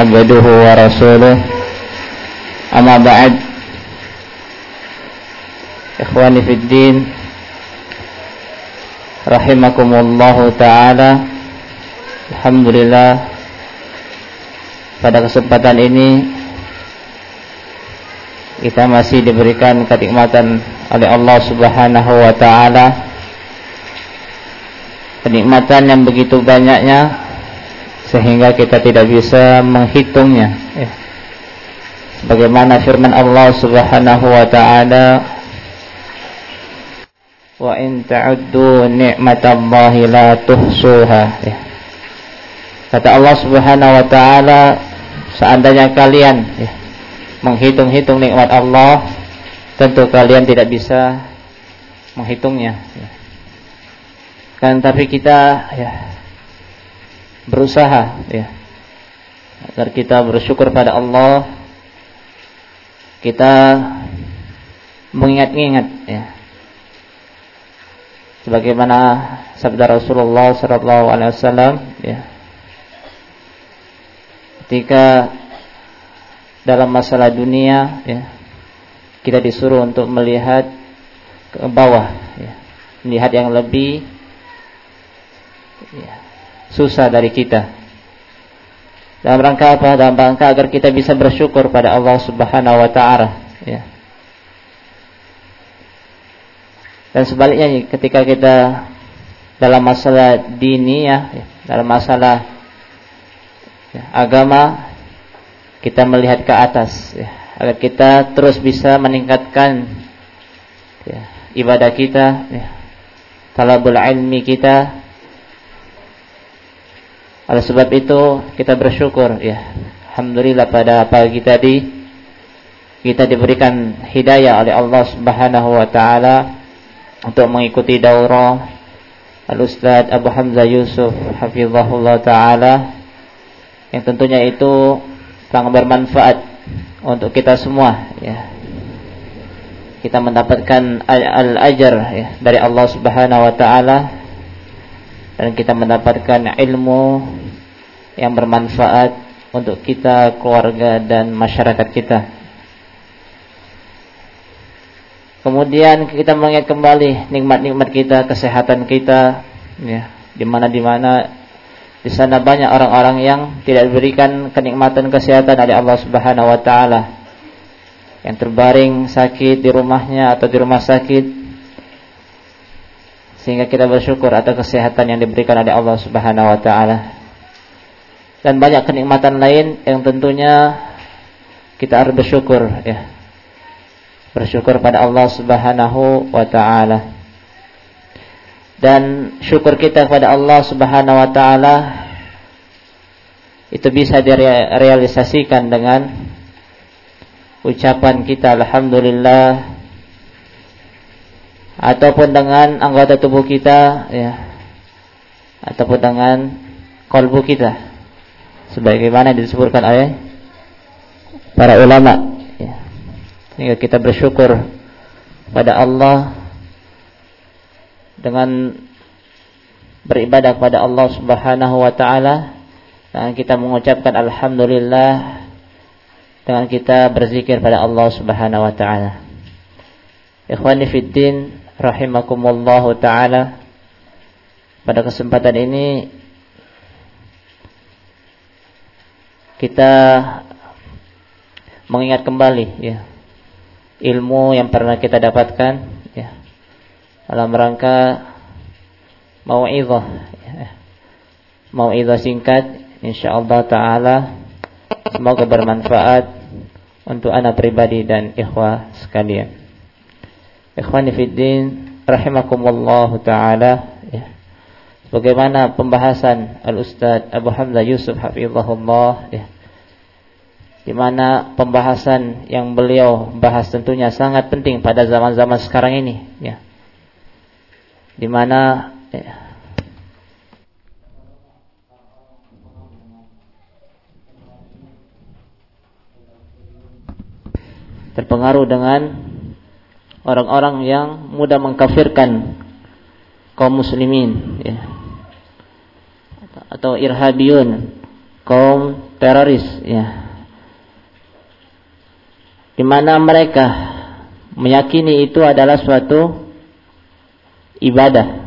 عبده ورسوله أما بعد إخواني في الدين رحمكم الله تعالى الحمد لله pada kesempatan ini kita masih diberikan kenikmatan oleh Allah Subhanahu wa taala kenikmatan yang begitu banyaknya sehingga kita tidak bisa menghitungnya ya. sebagaimana firman Allah Subhanahu wa taala wa in ta'uddu ni'matallahi la tuhsuha ya. kata Allah Subhanahu wa taala seandainya kalian ya, menghitung-hitung nikmat Allah tentu kalian tidak bisa menghitungnya ya. kan tapi kita ya berusaha ya. Agar kita bersyukur pada Allah. Kita mengingat-ingat ya. Sebagaimana sabda Rasulullah sallallahu alaihi wasallam ya. Ketika dalam masalah dunia ya kita disuruh untuk melihat ke bawah ya. Melihat yang lebih ya, susah dari kita dalam rangka apa dalam rangka agar kita bisa bersyukur pada Allah Subhanahu wa taala ya dan sebaliknya ketika kita dalam masalah dini ya, dalam masalah ya, agama kita melihat ke atas ya, agar kita terus bisa meningkatkan ya, ibadah kita, ya, talabul ilmi kita. Oleh sebab itu kita bersyukur ya, alhamdulillah pada pagi tadi kita diberikan hidayah oleh Allah Subhanahu wa taala untuk mengikuti daurah Al-Ustaz Abu Hamzah Yusuf hafizahullah taala yang tentunya itu sangat bermanfaat untuk kita semua ya. Kita mendapatkan al-ajar ya, dari Allah Subhanahu wa taala dan kita mendapatkan ilmu yang bermanfaat untuk kita, keluarga dan masyarakat kita. Kemudian kita mengingat kembali nikmat-nikmat kita, kesehatan kita, ya, di mana di mana di sana banyak orang-orang yang tidak diberikan kenikmatan kesehatan oleh Allah Subhanahu wa taala. Yang terbaring sakit di rumahnya atau di rumah sakit sehingga kita bersyukur atas kesehatan yang diberikan oleh Allah Subhanahu wa taala. Dan banyak kenikmatan lain yang tentunya kita harus bersyukur ya. Bersyukur pada Allah Subhanahu wa taala dan syukur kita kepada Allah Subhanahu wa taala itu bisa direalisasikan dengan ucapan kita alhamdulillah ataupun dengan anggota tubuh kita ya ataupun dengan kalbu kita sebagaimana disebutkan oleh para ulama ya. sehingga kita bersyukur pada Allah dengan beribadah kepada Allah Subhanahu wa taala dengan kita mengucapkan alhamdulillah dengan kita berzikir pada Allah Subhanahu wa taala. Ikhwani fiddin rahimakumullah taala. Pada kesempatan ini kita mengingat kembali ya ilmu yang pernah kita dapatkan dalam rangka mau'izah mau'izah singkat insyaallah taala semoga bermanfaat untuk anak pribadi dan ikhwah sekalian. Ikhwani fiddin rahimakumullah taala ya. Bagaimana pembahasan al-ustaz Abu Hamzah Yusuf hafizahullah ya di mana pembahasan yang beliau bahas tentunya sangat penting pada zaman-zaman sekarang ini ya di mana ya, terpengaruh dengan orang-orang yang mudah mengkafirkan kaum muslimin ya. atau irhabiyun kaum teroris ya di mana mereka meyakini itu adalah suatu ibadah.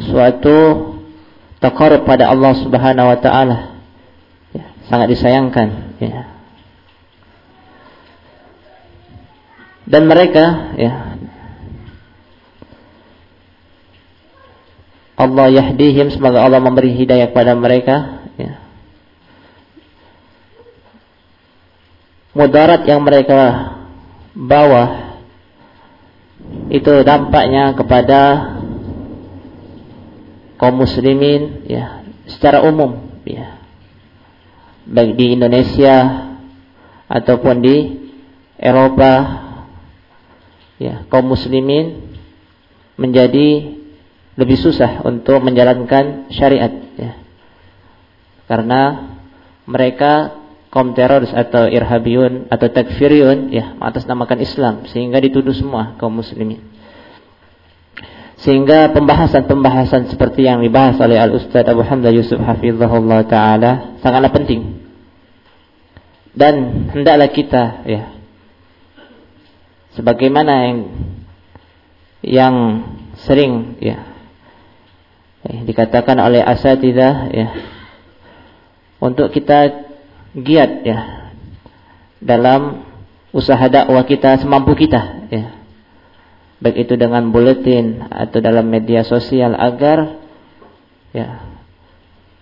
Suatu takar pada Allah Subhanahu wa taala. Ya, sangat disayangkan ya. Dan mereka ya Allah yahdihim semoga Allah memberi hidayah kepada mereka ya. Mudarat yang mereka bawa itu dampaknya kepada kaum muslimin ya secara umum ya baik di Indonesia ataupun di Eropa ya kaum muslimin menjadi lebih susah untuk menjalankan syariat ya. Karena mereka kaum teroris atau irhabiyun atau takfiriyun ya namakan Islam sehingga dituduh semua kaum muslimin. Sehingga pembahasan-pembahasan seperti yang dibahas oleh Al-Ustaz Abu Hamzah Yusuf Hafizahullah Ta'ala sangatlah penting. Dan hendaklah kita ya sebagaimana yang yang sering ya ya, dikatakan oleh asatidah ya untuk kita giat ya dalam usaha dakwah kita semampu kita ya. Baik itu dengan buletin atau dalam media sosial agar ya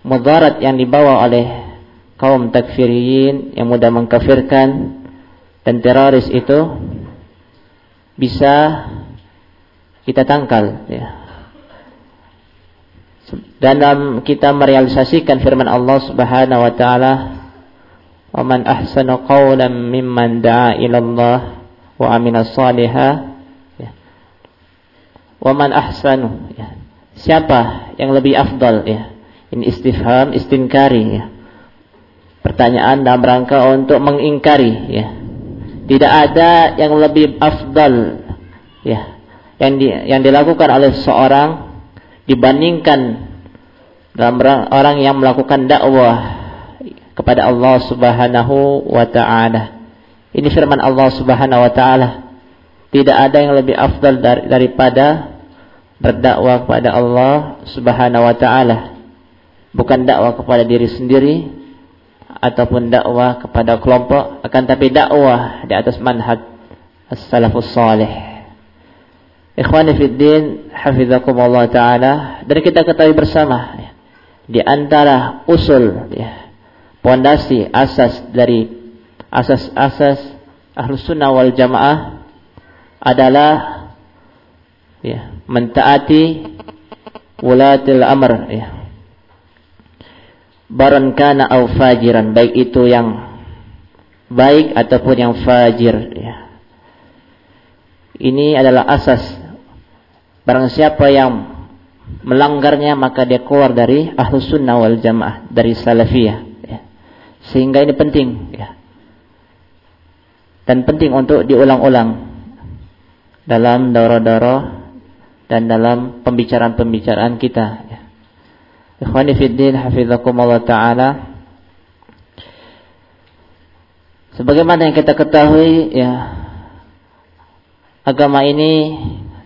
mudarat yang dibawa oleh kaum takfiriyin yang mudah mengkafirkan dan teroris itu bisa kita tangkal ya. Dalam kita merealisasikan firman Allah Subhanahu wa taala da'a ila Allah wa amila salihah ya. wa man ahsanu ya. siapa yang lebih afdal ya ini istifham istinkari ya pertanyaan dalam rangka untuk mengingkari ya tidak ada yang lebih afdal ya yang di, yang dilakukan oleh seorang dibandingkan dalam orang yang melakukan dakwah kepada Allah Subhanahu wa taala. Ini firman Allah Subhanahu wa taala. Tidak ada yang lebih afdal dar daripada berdakwah kepada Allah Subhanahu wa taala. Bukan dakwah kepada diri sendiri ataupun dakwah kepada kelompok, akan tapi dakwah di atas manhaj as-salafus salih. Ikhwani fiddin, hafizakumullah taala. Dan kita ketahui bersama ya, di antara usul ya, pondasi asas dari asas-asas Ahlus Sunnah wal Jamaah adalah ya, mentaati wulatil amr ya. Baran kana au fajiran, baik itu yang baik ataupun yang fajir ya. Ini adalah asas Barang siapa yang melanggarnya maka dia keluar dari ahlus sunnah wal jamaah dari salafiyah ya. Sehingga ini penting ya. dan penting untuk diulang-ulang dalam doro-doro dan dalam pembicaraan-pembicaraan kita ya. Ikhwani fiddin hafizakumullah ta'ala Sebagaimana yang kita ketahui ya agama ini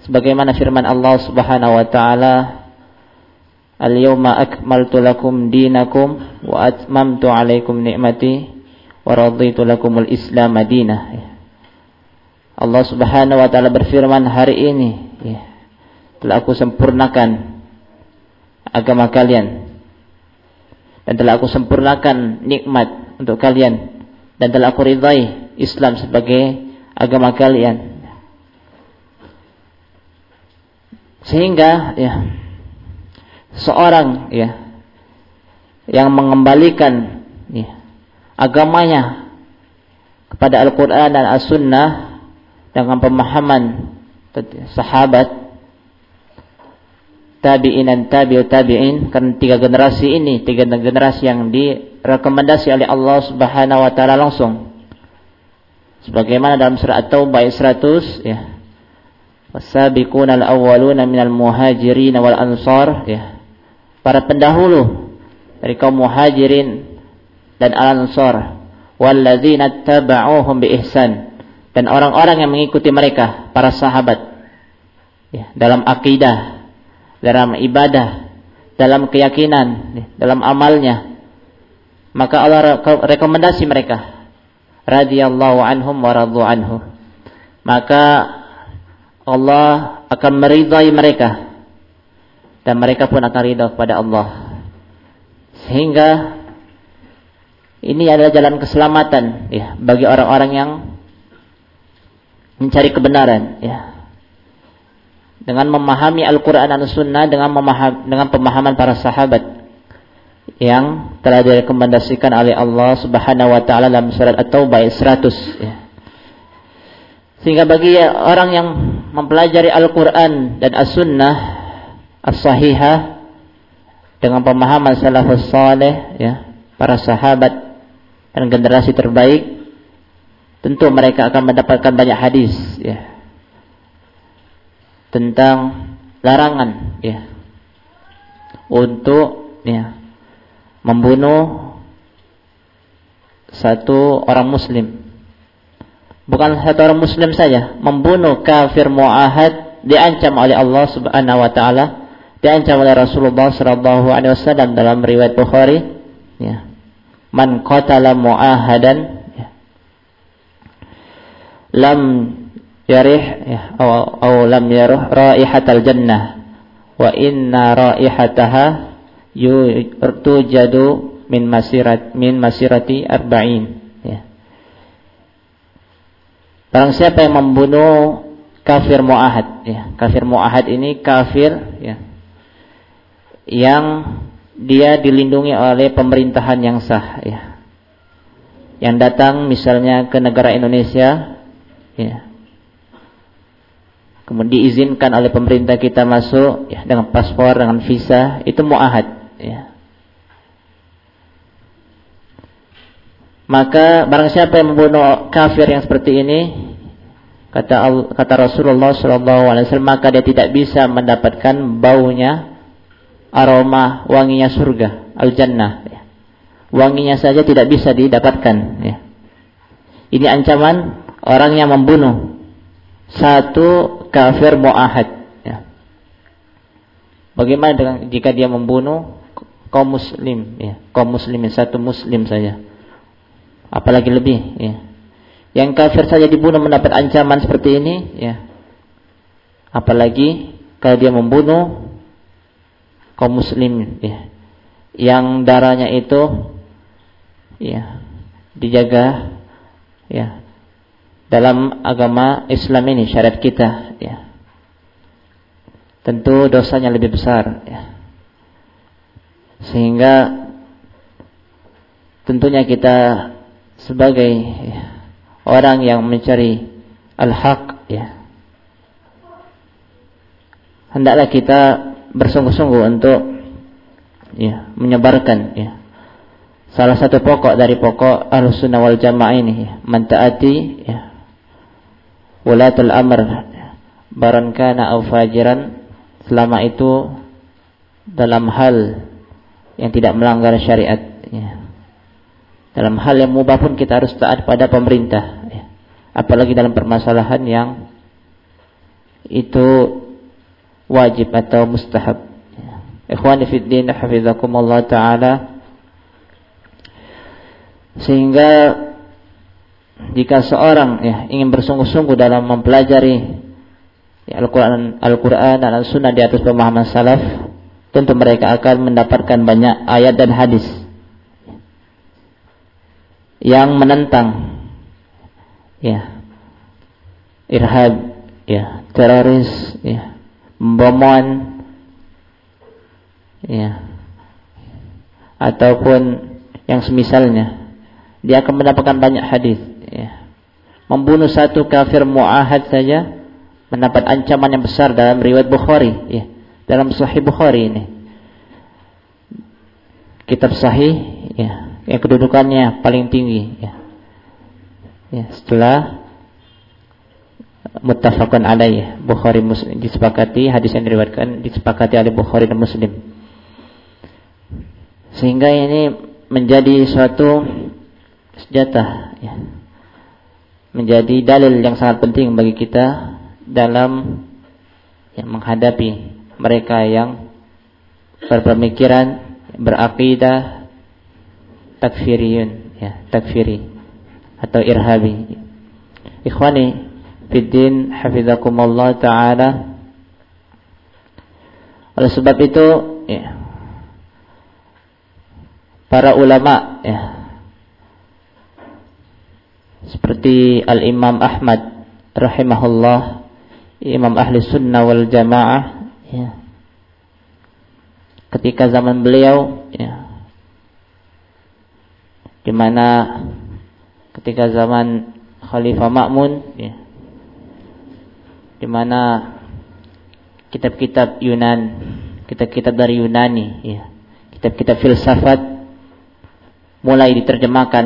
sebagaimana firman Allah Subhanahu wa taala Al-yawma akmaltu lakum dinakum wa atmamtu alaikum ni'mati wa raditu lakumul Islam madinah. Allah Subhanahu wa taala berfirman hari ini ya, telah aku sempurnakan agama kalian dan telah aku sempurnakan nikmat untuk kalian dan telah aku ridai Islam sebagai agama kalian Sehingga ya seorang ya yang mengembalikan ya, agamanya kepada Al-Qur'an dan As-Sunnah dengan pemahaman sahabat tabi'in dan tabi'ut tabi'in. Karena tiga generasi ini tiga generasi yang direkomendasi oleh Allah Subhanahu wa taala langsung. Sebagaimana dalam surah At-Taubah ayat 100 ya wasabiquna al-awwaluna minal muhajirin wal ansar ya para pendahulu dari kaum muhajirin dan al-ansar walladzina taba'uhum bi ihsan dan orang-orang yang mengikuti mereka para sahabat. Ya, dalam akidah dalam ibadah dalam keyakinan ya, dalam amalnya. Maka Allah rekomendasi mereka. Radhiyallahu anhum wa anhu. Maka Allah akan meridai mereka dan mereka pun akan ridha kepada Allah sehingga ini adalah jalan keselamatan ya bagi orang-orang yang mencari kebenaran ya. Dengan memahami Al-Qur'an dan Sunnah dengan memaham, dengan pemahaman para sahabat yang telah direkomendasikan oleh Allah Subhanahu wa taala dalam surat At-Taubah ayat 100 ya. Sehingga bagi orang yang mempelajari Al-Qur'an dan As-Sunnah As-Sahihah dengan pemahaman salafus saleh ya, para sahabat dan generasi terbaik tentu mereka akan mendapatkan banyak hadis ya tentang larangan ya untuk ya membunuh satu orang muslim. Bukan satu orang muslim saja membunuh kafir muahad diancam oleh Allah Subhanahu wa taala diancam oleh Rasulullah sallallahu alaihi wasallam dalam riwayat Bukhari ya man qatala muahadan ya. lam yarih ya, atau, atau lam yaruh raihatal jannah wa inna raihataha tujadu min masirat min masirati arba'in ya. Barang siapa yang membunuh kafir muahad ya. Kafir muahad ini kafir ya. Yang dia dilindungi oleh pemerintahan yang sah ya. Yang datang misalnya ke negara Indonesia ya. Kemudian diizinkan oleh pemerintah kita masuk ya dengan paspor, dengan visa, itu muahad ya. Maka barang siapa yang membunuh kafir yang seperti ini kata kata Rasulullah SAW maka dia tidak bisa mendapatkan baunya aroma wanginya surga, al-jannah. Ya. Wanginya saja tidak bisa didapatkan. Ya. Ini ancaman orang yang membunuh satu kafir mu'ahad. Ya. Bagaimana dengan jika dia membunuh kaum muslim, ya. kaum muslimin satu muslim saja, apalagi lebih. Ya. Yang kafir saja dibunuh mendapat ancaman seperti ini, ya. Apalagi kalau dia membunuh kaum muslim ya. Yang darahnya itu ya dijaga ya dalam agama Islam ini syariat kita ya. Tentu dosanya lebih besar ya. Sehingga tentunya kita sebagai ya, orang yang mencari al-haq ya. Hendaklah kita bersungguh-sungguh untuk ya menyebarkan ya salah satu pokok dari pokok al-sunnah wal jamaah ini ya, mentaati ya walatul amr ya, barankana au fajiran selama itu dalam hal yang tidak melanggar syariat ya. dalam hal yang mubah pun kita harus taat pada pemerintah ya. apalagi dalam permasalahan yang itu wajib atau mustahab. Ikhwani fi din hafizakumullah taala. Sehingga jika seorang ya ingin bersungguh-sungguh dalam mempelajari ya, Al-Qur'an Al-Qur'an dan Al-Sunnah di atas pemahaman salaf, tentu mereka akan mendapatkan banyak ayat dan hadis yang menentang ya irhab ya teroris ya bomon. Ya. Ataupun yang semisalnya. Dia akan mendapatkan banyak hadis ya. membunuh satu kafir muahad saja mendapat ancaman yang besar dalam riwayat Bukhari ya. Dalam sahih Bukhari ini. Kitab sahih ya. Yang kedudukannya paling tinggi ya. Ya setelah muttafaqun alaih. Bukhari Muslim disepakati hadis yang diriwayatkan disepakati oleh Bukhari dan Muslim. Sehingga ini menjadi suatu senjata ya. menjadi dalil yang sangat penting bagi kita dalam ya, menghadapi mereka yang berpemikiran berakidah takfiriyun ya takfiri atau irhabi. Ikhwani fiddin hafizakumullah taala. Oleh sebab itu ya para ulama ya seperti Al Imam Ahmad rahimahullah Imam Ahli Sunnah wal Jamaah ya ketika zaman beliau ya di mana ketika zaman Khalifah Ma'mun ya di mana kitab-kitab Yunan kitab-kitab dari Yunani ya kitab-kitab filsafat mulai diterjemahkan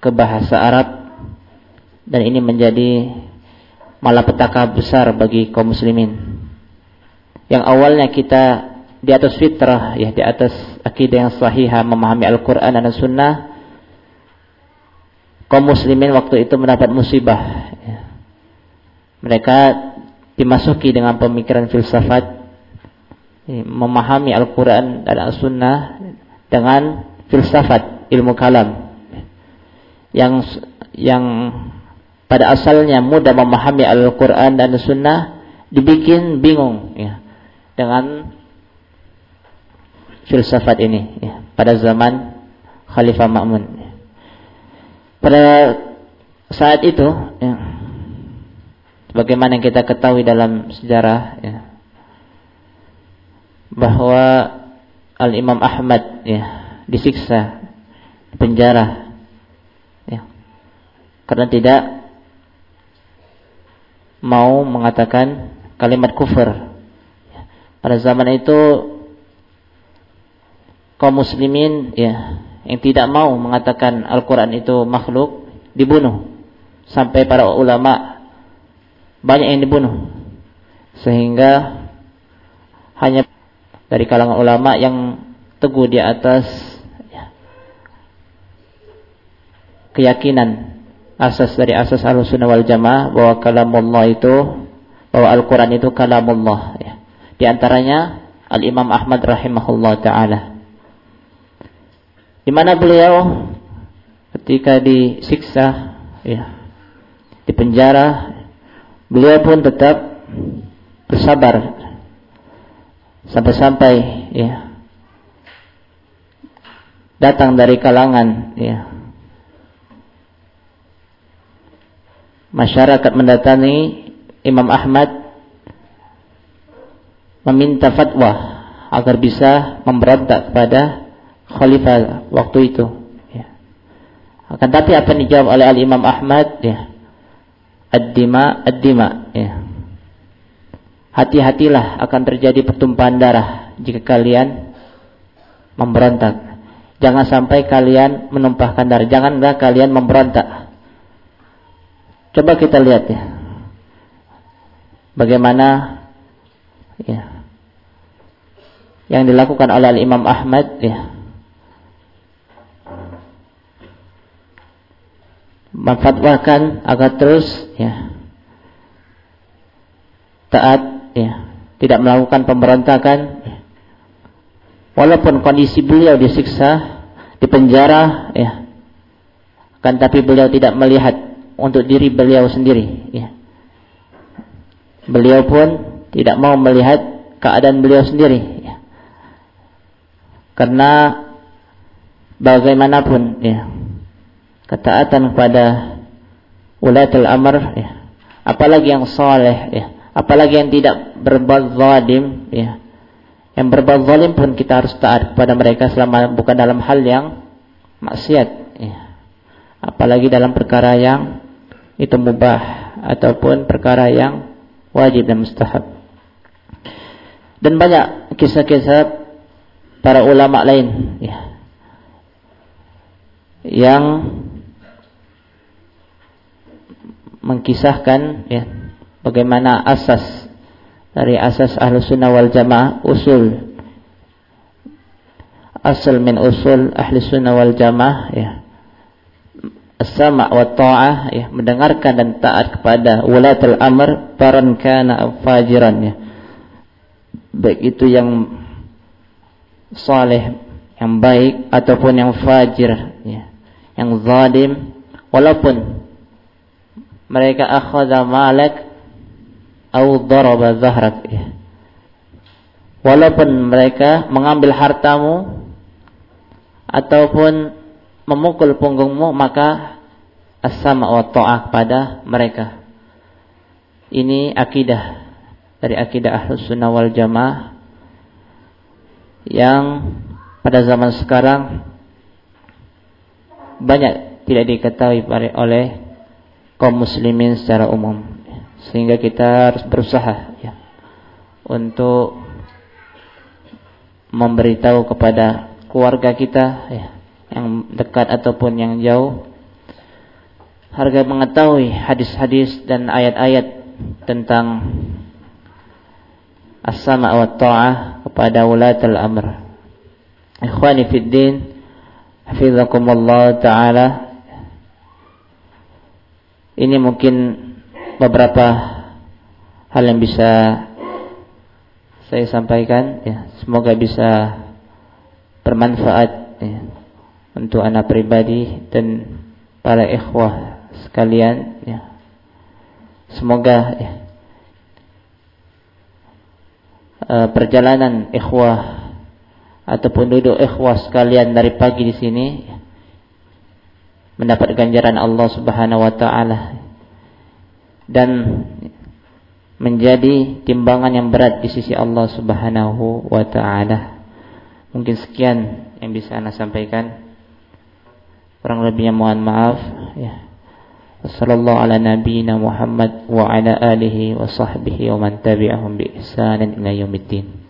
ke bahasa Arab dan ini menjadi malapetaka besar bagi kaum muslimin. Yang awalnya kita di atas fitrah ya di atas akidah yang sahihah memahami Al-Qur'an dan Sunnah kaum muslimin waktu itu mendapat musibah ya. Mereka dimasuki dengan pemikiran filsafat ya, memahami Al-Qur'an dan As-Sunnah dengan filsafat ilmu kalam yang yang pada asalnya mudah memahami Al-Quran dan Sunnah dibikin bingung ya, dengan filsafat ini ya, pada zaman Khalifah Ma'mun. Pada saat itu, ya, bagaimana yang kita ketahui dalam sejarah ya, bahwa Al Imam Ahmad ya, disiksa penjara ya. karena tidak mau mengatakan kalimat kufur ya. pada zaman itu kaum muslimin ya yang tidak mau mengatakan Al-Quran itu makhluk dibunuh sampai para ulama banyak yang dibunuh sehingga hanya dari kalangan ulama yang teguh di atas keyakinan asas dari asas al-sunnah wal jamaah bahwa kalamullah itu bahwa Al-Quran itu kalamullah ya. di antaranya Al-Imam Ahmad rahimahullah ta'ala di mana beliau ketika disiksa ya di penjara beliau pun tetap bersabar sampai-sampai ya datang dari kalangan ya masyarakat mendatangi Imam Ahmad meminta fatwa agar bisa memberontak kepada khalifah waktu itu. Ya. Akan tapi apa yang dijawab oleh Al Imam Ahmad? Ya. Ad-dima, ad-dima. Ya. Hati-hatilah akan terjadi pertumpahan darah jika kalian memberontak. Jangan sampai kalian menumpahkan darah. Janganlah kalian memberontak. Coba kita lihat ya. Bagaimana ya yang dilakukan oleh Imam Ahmad ya. Memfatwakan agar terus ya taat ya, tidak melakukan pemberontakan ya. Walaupun kondisi beliau disiksa, dipenjara ya. Kan tapi beliau tidak melihat untuk diri beliau sendiri ya. Beliau pun tidak mau melihat keadaan beliau sendiri ya. Karena bagaimanapun ya ketaatan kepada ulatul amr ya. Apalagi yang soleh ya. Apalagi yang tidak berbuat zalim ya. Yang berbuat zalim pun kita harus taat kepada mereka selama bukan dalam hal yang maksiat ya. Apalagi dalam perkara yang itu mubah ataupun perkara yang wajib dan mustahab. Dan banyak kisah-kisah para ulama lain ya, yang mengkisahkan ya, bagaimana asas dari asas ahlu sunnah wal jamaah usul. Asal min usul ahli sunnah wal jamaah ya. As-sama' wa ta'ah ya mendengarkan dan taat kepada wulatul amr baran kana fajiran ya. Baik itu yang saleh yang baik ataupun yang fajir ya. Yang zalim walaupun mereka akhadha malak atau daraba zahrak ya walaupun mereka mengambil hartamu ataupun memukul punggungmu maka as-sama wa ta'ah pada mereka. Ini akidah dari akidah Ahlus Sunnah wal Jamaah yang pada zaman sekarang banyak tidak diketahui oleh kaum muslimin secara umum sehingga kita harus berusaha ya untuk memberitahu kepada keluarga kita ya yang dekat ataupun yang jauh harga mengetahui hadis-hadis dan ayat-ayat tentang as-sama' wa ta'ah kepada ulatul amr. Ikhwani fid din, hafizakumullah taala. Ini mungkin beberapa hal yang bisa saya sampaikan ya. Semoga bisa bermanfaat ya untuk anak pribadi dan para ikhwah sekalian ya. Semoga ya, uh, perjalanan ikhwah ataupun duduk ikhwah sekalian dari pagi di sini ya, mendapat ganjaran Allah Subhanahu wa taala dan menjadi timbangan yang berat di sisi Allah Subhanahu wa taala. Mungkin sekian yang bisa Anda sampaikan. Kurang lebihnya mohon maaf ya. Wassallallahu ala nabiyyina Muhammad wa ala alihi wa sahbihi wa man tabi'ahum bi ihsanin ila yaumiddin.